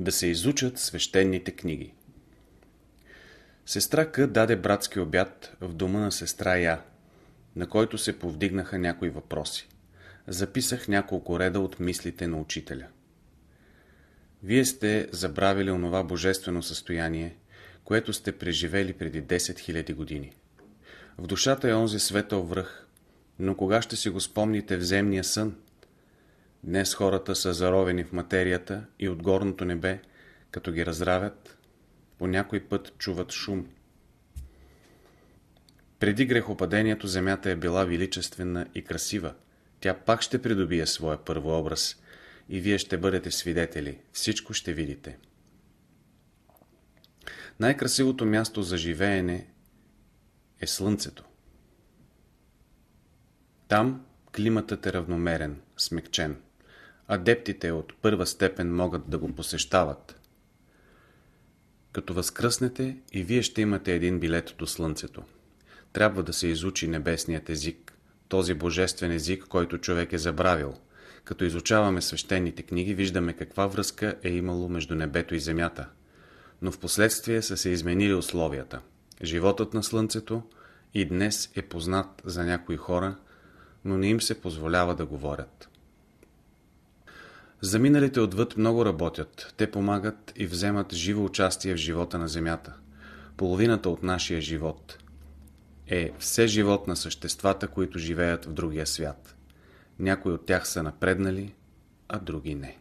Да се изучат свещените книги. Сестра К. даде братски обяд в дома на сестра Я, на който се повдигнаха някои въпроси. Записах няколко реда от мислите на учителя. Вие сте забравили онова божествено състояние, което сте преживели преди 10 000 години. В душата е онзи светъл връх, но кога ще си го спомните в земния сън? Днес хората са заровени в материята и от горното небе, като ги разравят, по някой път чуват шум. Преди грехопадението земята е била величествена и красива. Тя пак ще придобие своя първообраз и вие ще бъдете свидетели. Всичко ще видите. Най-красивото място за живеене е Слънцето. Там климатът е равномерен, смекчен. Адептите от първа степен могат да го посещават. Като възкръснете и вие ще имате един билет до Слънцето. Трябва да се изучи небесният език, този божествен език, който човек е забравил. Като изучаваме свещените книги, виждаме каква връзка е имало между небето и земята. Но в последствие са се изменили условията. Животът на Слънцето и днес е познат за някои хора, но не им се позволява да говорят. Заминалите отвъд много работят. Те помагат и вземат живо участие в живота на Земята. Половината от нашия живот е все живот на съществата, които живеят в другия свят. Някои от тях са напреднали, а други не.